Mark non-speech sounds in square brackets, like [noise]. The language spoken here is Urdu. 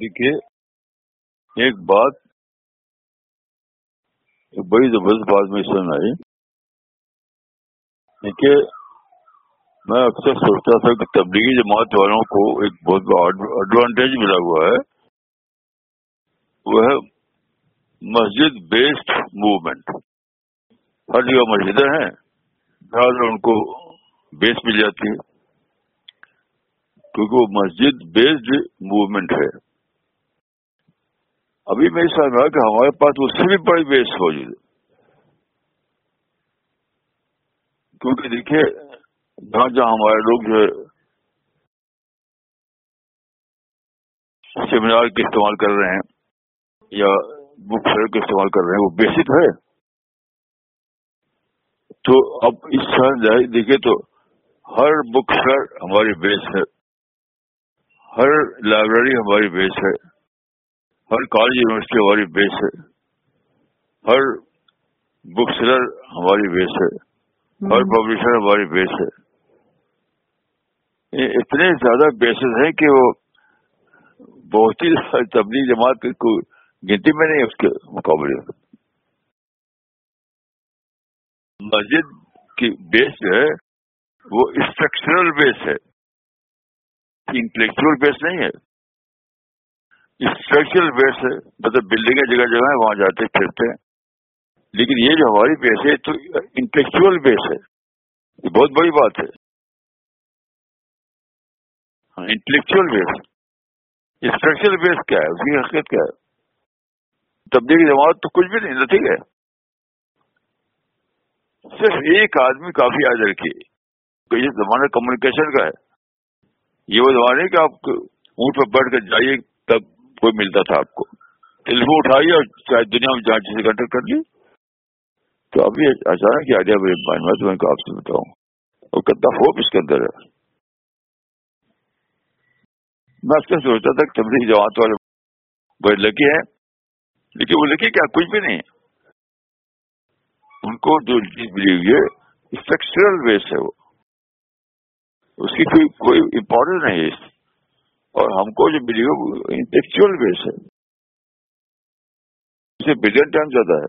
دیکھیے، ایک بات ایک بڑی زبردست بات میں سن آئی۔ دیکھیے، میں اکثر سوچتا تھا کہ تبلیغی جماعت والوں کو ایک بہت بڑا ایڈوانٹیج ملا ہوا ہے۔ وہ ہے مسجد بیسڈ موومنٹ ہر جگہ مسجدیں ہیں ان کو بیس مل جاتی ہے۔ کیونکہ وہ مسجد بیسڈ موومنٹ ہے۔ ابھی میں سمجھ رہا کہ ہمارے پاس اس سے بھی بڑی بیس موجود ہے کیونکہ دیکھیے، جہاں جہاں ہمارے لوگ جو ہے، سیمینار کے استعمال کر رہے ہیں یا بک فیئر کے استعمال کر رہے ہیں، وہ بیسک ہے۔ تو اب اس طرح دیکھیے تو ہر بک فیئر ہماری بیس ہے۔ ہر لائبریری ہماری بیس ہے۔ ہر کالج یونیورسٹی ہماری بیس ہے۔ ہر بک سیلر ہماری بیس ہے۔ ہر پبلشر ہماری بیس ہے۔ اتنے زیادہ بیسز ہیں کہ وہ بہت ہی [laughs] تبلیغ جماعت کو گنتی میں نہیں اس کے مقابلے۔ مسجد کی بیس جو ہے وہ اسٹرکچرل بیس ہے۔ انٹلیکچل بیس نہیں ہے۔ اسٹرکچرل بیس ہے مطلب بلڈنگیں جگہ جگہ وہاں جاتے، پھرتے ہیں۔ لیکن یہ جو ہماری بیس ہے تو انٹلیکچل بیس ہے۔ یہ بہت بڑی بات ہے۔ انٹلیکچل بیس اسٹرکچرل بیس کیا ہے؟ اس کی حقیقت کیا ہے؟ تبدیلی جماعت تو کچھ بھی نہیں ٹھیک ہے۔ صرف ایک آدمی کافی آج رکھیے یہ زمانہ کمیونیکیشن کا ہے۔ یہ وہ زمانے کہ آپ اونٹ پہ بیٹھ کر جائیے کوئی ملتا تھا آپ کو؟ ٹیلیفون اٹھائیے اور چاہے دنیا میں جہاں جسے کنٹیکٹ کر لی۔ تو ابھی اچانک آ گیا میں تمہیں آپ سے بتاؤں۔ اور کتنا ہوپ اس کے اندر ہے۔ میں اس کا سوچتا تھا کہ تبدیلی جماعت والے بڑے لکی ہیں، لیکن وہ لکی کیا؟ کچھ بھی نہیں۔ ان کو جو چیز ملی ہوئی ہے اسٹرکچرل بیس ہے وہ۔ اس کی کوئی کوئی امپورٹنس نہیں ہے اور ہم کو جو ملی ہو انٹیکچوئل بیس ہے اسے بلین ٹائم زیادہ ہے۔